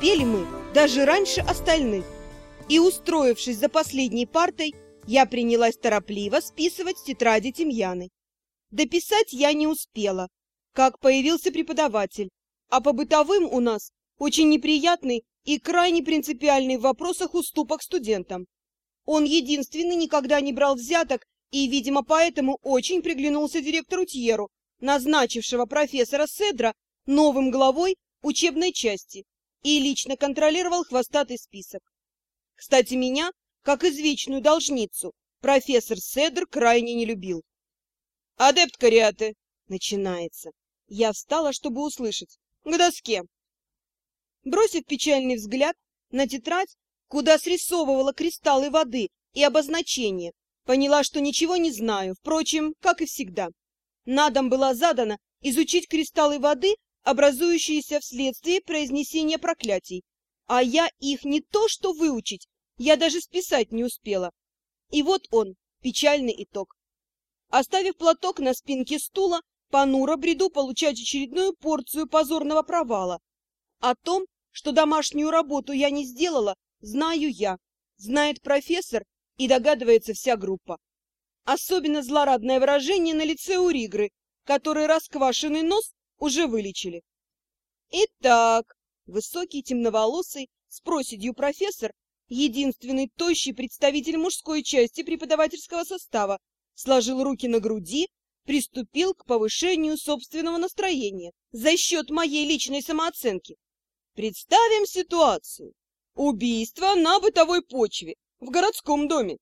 Успели мы даже раньше остальных. И, устроившись за последней партой, я принялась торопливо списывать с тетради Тимьяны. Дописать я не успела, как появился преподаватель, а по бытовым у нас очень неприятный и крайне принципиальный в вопросах уступок студентам. Он единственный никогда не брал взяток и, видимо, поэтому очень приглянулся директору Тьеру, назначившего профессора Седра новым главой учебной части и лично контролировал хвостатый список. Кстати, меня, как извечную должницу, профессор Седр крайне не любил. «Адепт Кариаты!» — начинается. Я встала, чтобы услышать. «К доске!» Бросив печальный взгляд на тетрадь, куда срисовывала кристаллы воды и обозначения, поняла, что ничего не знаю, впрочем, как и всегда. На дом была задана изучить кристаллы воды, образующиеся вследствие произнесения проклятий, а я их не то что выучить, я даже списать не успела. И вот он, печальный итог. Оставив платок на спинке стула, понуро бреду получать очередную порцию позорного провала. О том, что домашнюю работу я не сделала, знаю я, знает профессор и догадывается вся группа. Особенно злорадное выражение на лице у Ригры, который расквашенный нос уже вылечили. Итак, высокий темноволосый с проседью профессор, единственный тощий представитель мужской части преподавательского состава, сложил руки на груди, приступил к повышению собственного настроения за счет моей личной самооценки. Представим ситуацию. Убийство на бытовой почве в городском доме.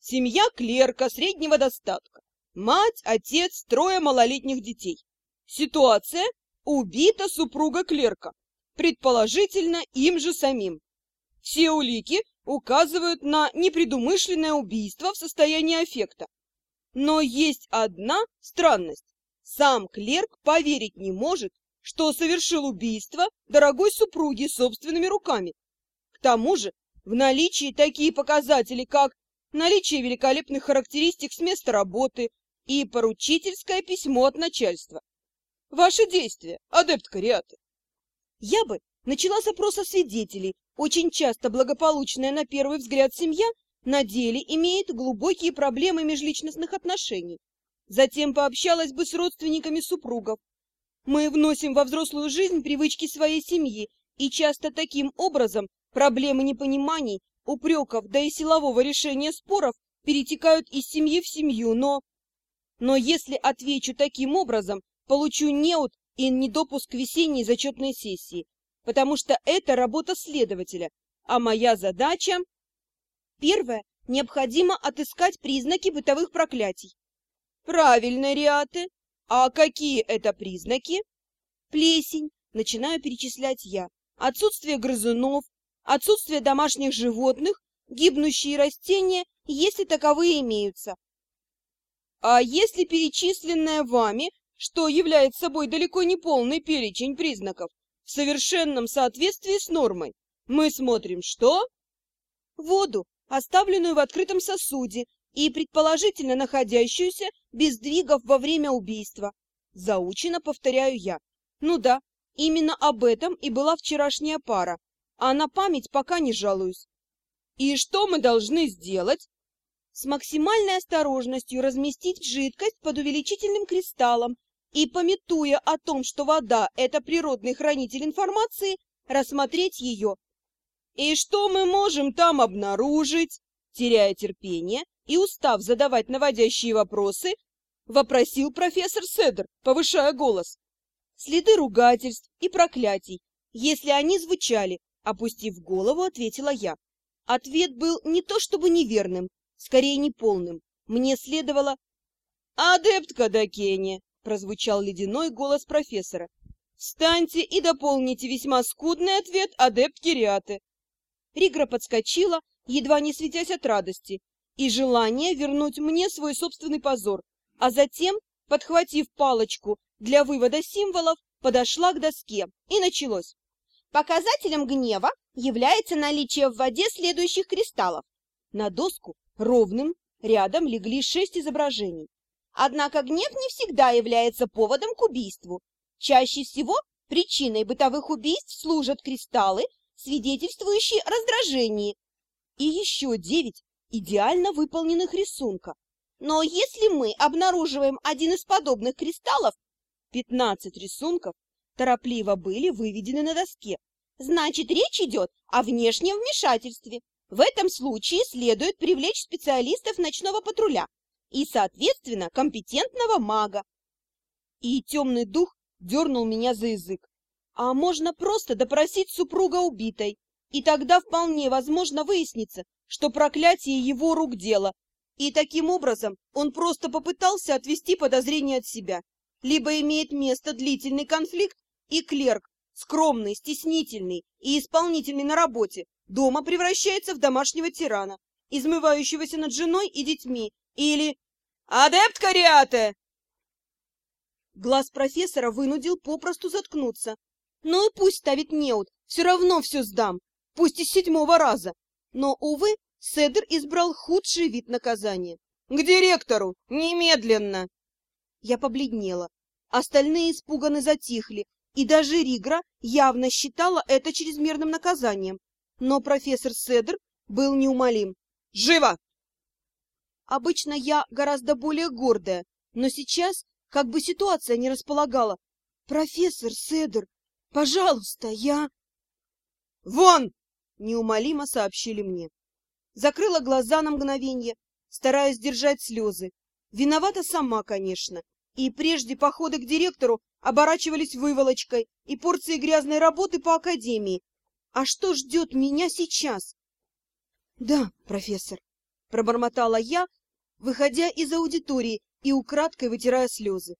Семья клерка среднего достатка. Мать, отец, трое малолетних детей. Ситуация – убита супруга клерка, предположительно им же самим. Все улики указывают на непредумышленное убийство в состоянии аффекта. Но есть одна странность. Сам клерк поверить не может, что совершил убийство дорогой супруги собственными руками. К тому же в наличии такие показатели, как наличие великолепных характеристик с места работы и поручительское письмо от начальства. Ваши действия, адепт Кариаты. Я бы начала с опроса свидетелей. Очень часто благополучная на первый взгляд семья на деле имеет глубокие проблемы межличностных отношений. Затем пообщалась бы с родственниками супругов. Мы вносим во взрослую жизнь привычки своей семьи, и часто таким образом проблемы непониманий, упреков, да и силового решения споров перетекают из семьи в семью, но... Но если отвечу таким образом, получу неуд и недопуск весенней зачетной сессии, потому что это работа следователя, а моя задача Первое. Необходимо отыскать признаки бытовых проклятий. Правильно, Риаты. А какие это признаки? Плесень. Начинаю перечислять я. Отсутствие грызунов, отсутствие домашних животных, гибнущие растения, если таковые имеются. А если перечисленное вами, что является собой далеко не полный перечень признаков, в совершенном соответствии с нормой, мы смотрим что? Воду, оставленную в открытом сосуде и предположительно находящуюся без сдвигов во время убийства. Заучено повторяю я. Ну да, именно об этом и была вчерашняя пара, а на память пока не жалуюсь. И что мы должны сделать? С максимальной осторожностью разместить жидкость под увеличительным кристаллом и, пометуя о том, что вода – это природный хранитель информации, рассмотреть ее «И что мы можем там обнаружить?» Теряя терпение и устав задавать наводящие вопросы, вопросил профессор Седер, повышая голос. Следы ругательств и проклятий, если они звучали, опустив голову, ответила я. Ответ был не то чтобы неверным, скорее неполным. Мне следовало... «Адептка Дакене!» — прозвучал ледяной голос профессора. «Встаньте и дополните весьма скудный ответ адепт Кириаты. Ригра подскочила, едва не светясь от радости, и желания вернуть мне свой собственный позор, а затем, подхватив палочку для вывода символов, подошла к доске, и началось. Показателем гнева является наличие в воде следующих кристаллов. На доску ровным рядом легли шесть изображений. Однако гнев не всегда является поводом к убийству. Чаще всего причиной бытовых убийств служат кристаллы, свидетельствующие о раздражении, и еще девять идеально выполненных рисунка. Но если мы обнаруживаем один из подобных кристаллов, 15 рисунков торопливо были выведены на доске. Значит, речь идет о внешнем вмешательстве. В этом случае следует привлечь специалистов ночного патруля и, соответственно, компетентного мага. И темный дух дернул меня за язык. А можно просто допросить супруга убитой, и тогда вполне возможно выяснится, что проклятие его рук дело, и таким образом он просто попытался отвести подозрение от себя. Либо имеет место длительный конфликт, и клерк, скромный, стеснительный и исполнительный на работе, дома превращается в домашнего тирана, измывающегося над женой и детьми, или «Адепт Кариате!» Глаз профессора вынудил попросту заткнуться. Ну и пусть ставит неуд, все равно все сдам, пусть из седьмого раза. Но, увы, Седр избрал худший вид наказания. «К директору! Немедленно!» Я побледнела. Остальные испуганно затихли, и даже Ригра явно считала это чрезмерным наказанием. Но профессор Седр был неумолим. «Живо!» Обычно я гораздо более гордая, но сейчас как бы ситуация не располагала. «Профессор Седр, пожалуйста, я...» «Вон!» — неумолимо сообщили мне. Закрыла глаза на мгновенье, стараясь держать слезы. Виновата сама, конечно. И прежде походы к директору оборачивались выволочкой и порцией грязной работы по академии. А что ждет меня сейчас? — Да, профессор, — пробормотала я, выходя из аудитории и украдкой вытирая слезы.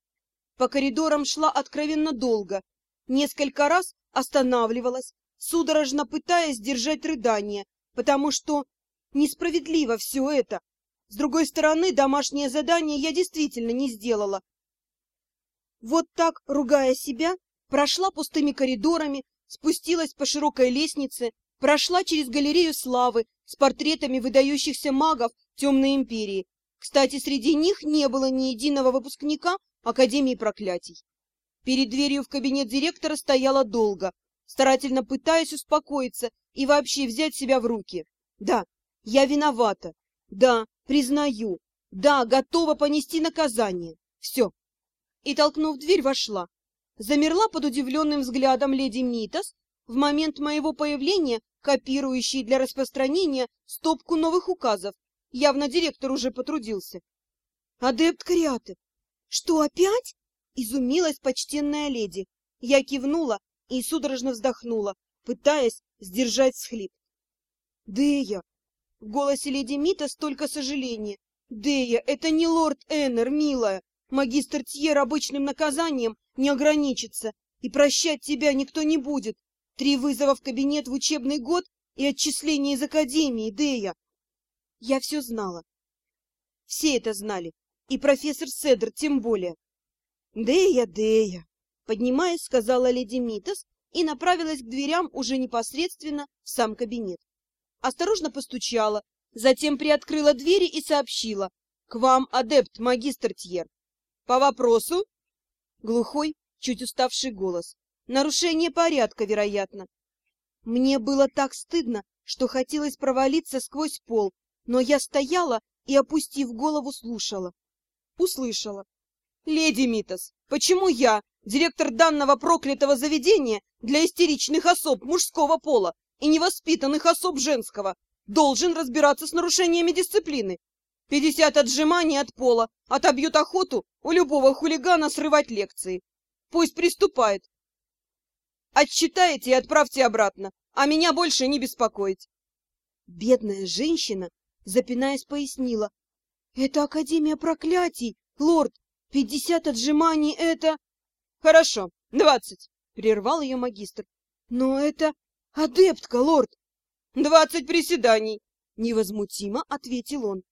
По коридорам шла откровенно долго, несколько раз останавливалась, судорожно пытаясь держать рыдание, потому что Несправедливо все это. С другой стороны, домашнее задание я действительно не сделала. Вот так, ругая себя, прошла пустыми коридорами, спустилась по широкой лестнице, прошла через галерею славы с портретами выдающихся магов Темной Империи. Кстати, среди них не было ни единого выпускника Академии Проклятий. Перед дверью в кабинет директора стояла долго, старательно пытаясь успокоиться и вообще взять себя в руки. Да, я виновата. Да, признаю. Да, готова понести наказание. Все. И, толкнув дверь, вошла. Замерла под удивленным взглядом леди Митас, в момент моего появления копирующей для распространения стопку новых указов. Явно директор уже потрудился. «Адепт Криаты! Что, опять?» — изумилась почтенная леди. Я кивнула и судорожно вздохнула, пытаясь сдержать схлип. «Дея, в голосе леди Мита столько сожаления. «Дея, это не лорд Эннер, милая. Магистр Тьер обычным наказанием не ограничится, и прощать тебя никто не будет. Три вызова в кабинет в учебный год и отчисление из академии, Дея». Я все знала. Все это знали, и профессор Седр тем более. «Дея, Дея!» Поднимаясь, сказала леди Митас и направилась к дверям уже непосредственно в сам кабинет осторожно постучала, затем приоткрыла двери и сообщила. «К вам, адепт, магистр Тьер». «По вопросу?» Глухой, чуть уставший голос. «Нарушение порядка, вероятно». Мне было так стыдно, что хотелось провалиться сквозь пол, но я стояла и, опустив голову, слушала. Услышала. «Леди Митас, почему я, директор данного проклятого заведения для истеричных особ мужского пола, и невоспитанных особ женского должен разбираться с нарушениями дисциплины. Пятьдесят отжиманий от пола отобьют охоту у любого хулигана срывать лекции. Пусть приступает. Отчитайте и отправьте обратно, а меня больше не беспокоить. Бедная женщина, запинаясь, пояснила. Это Академия проклятий, лорд. Пятьдесят отжиманий — это... Хорошо, двадцать, прервал ее магистр. Но это «Адептка, лорд!» «Двадцать приседаний!» — невозмутимо ответил он.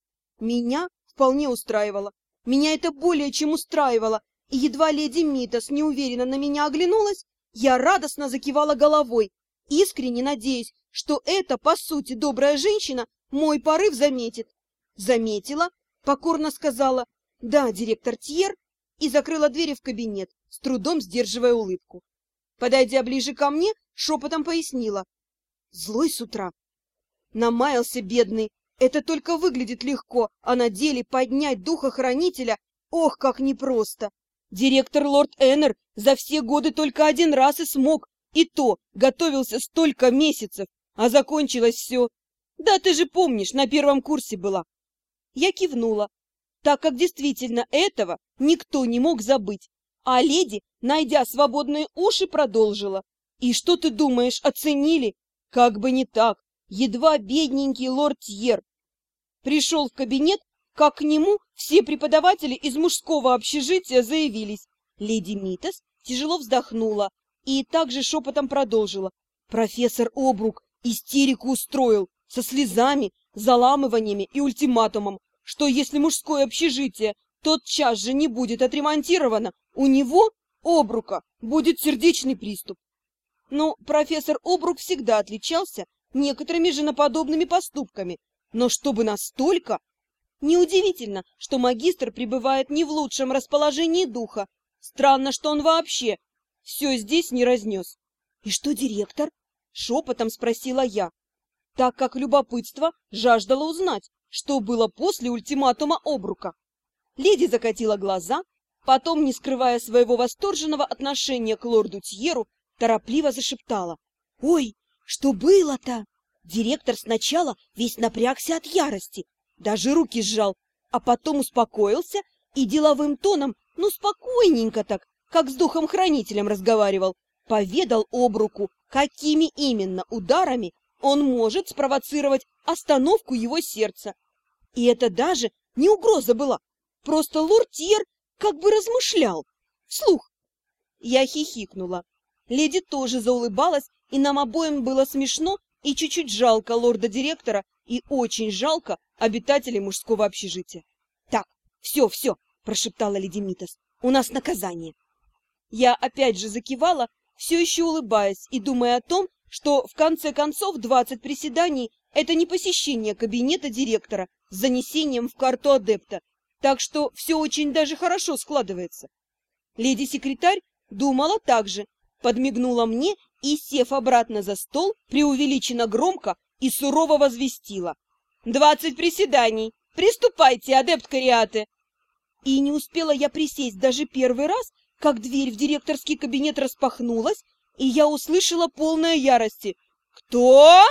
Меня вполне устраивало. Меня это более чем устраивало, и едва леди Митас неуверенно на меня оглянулась, я радостно закивала головой, искренне надеясь, что эта, по сути, добрая женщина мой порыв заметит. Заметила, покорно сказала «Да, директор Тьер», и закрыла двери в кабинет, с трудом сдерживая улыбку. Подойдя ближе ко мне, шепотом пояснила. Злой с утра. Намаялся бедный. Это только выглядит легко, а на деле поднять духа хранителя, ох, как непросто. Директор лорд Эннер за все годы только один раз и смог, и то готовился столько месяцев, а закончилось все. Да ты же помнишь, на первом курсе была. Я кивнула, так как действительно этого никто не мог забыть. А леди, найдя свободные уши, продолжила. И что ты думаешь, оценили? Как бы не так. Едва бедненький лорд Тьер пришел в кабинет, как к нему все преподаватели из мужского общежития заявились. Леди Митас тяжело вздохнула и также шепотом продолжила. Профессор Обрук истерику устроил со слезами, заламываниями и ультиматумом, что если мужское общежитие тот час же не будет отремонтировано, у него, Обрука, будет сердечный приступ. Но профессор Обрук всегда отличался некоторыми женоподобными поступками, но чтобы настолько... Неудивительно, что магистр пребывает не в лучшем расположении духа. Странно, что он вообще все здесь не разнес. — И что директор? — шепотом спросила я, так как любопытство жаждало узнать, что было после ультиматума Обрука. Леди закатила глаза, потом, не скрывая своего восторженного отношения к лорду Тьеру, торопливо зашептала. — Ой, что было-то? Директор сначала весь напрягся от ярости, даже руки сжал, а потом успокоился и деловым тоном, ну спокойненько так, как с духом-хранителем разговаривал, поведал об руку, какими именно ударами он может спровоцировать остановку его сердца. И это даже не угроза была, просто лорд Тьер как бы размышлял. Вслух. Я хихикнула. Леди тоже заулыбалась, и нам обоим было смешно и чуть-чуть жалко лорда-директора, и очень жалко обитателей мужского общежития. — Так, все, все, — прошептала леди Митас, — у нас наказание. Я опять же закивала, все еще улыбаясь и думая о том, что в конце концов двадцать приседаний — это не посещение кабинета директора с занесением в карту адепта, так что все очень даже хорошо складывается. Леди-секретарь думала так же, подмигнула мне и, сев обратно за стол, преувеличенно громко и сурово возвестила. «Двадцать приседаний! Приступайте, адепт Кариаты!» И не успела я присесть даже первый раз, как дверь в директорский кабинет распахнулась, и я услышала полное ярости. «Кто?»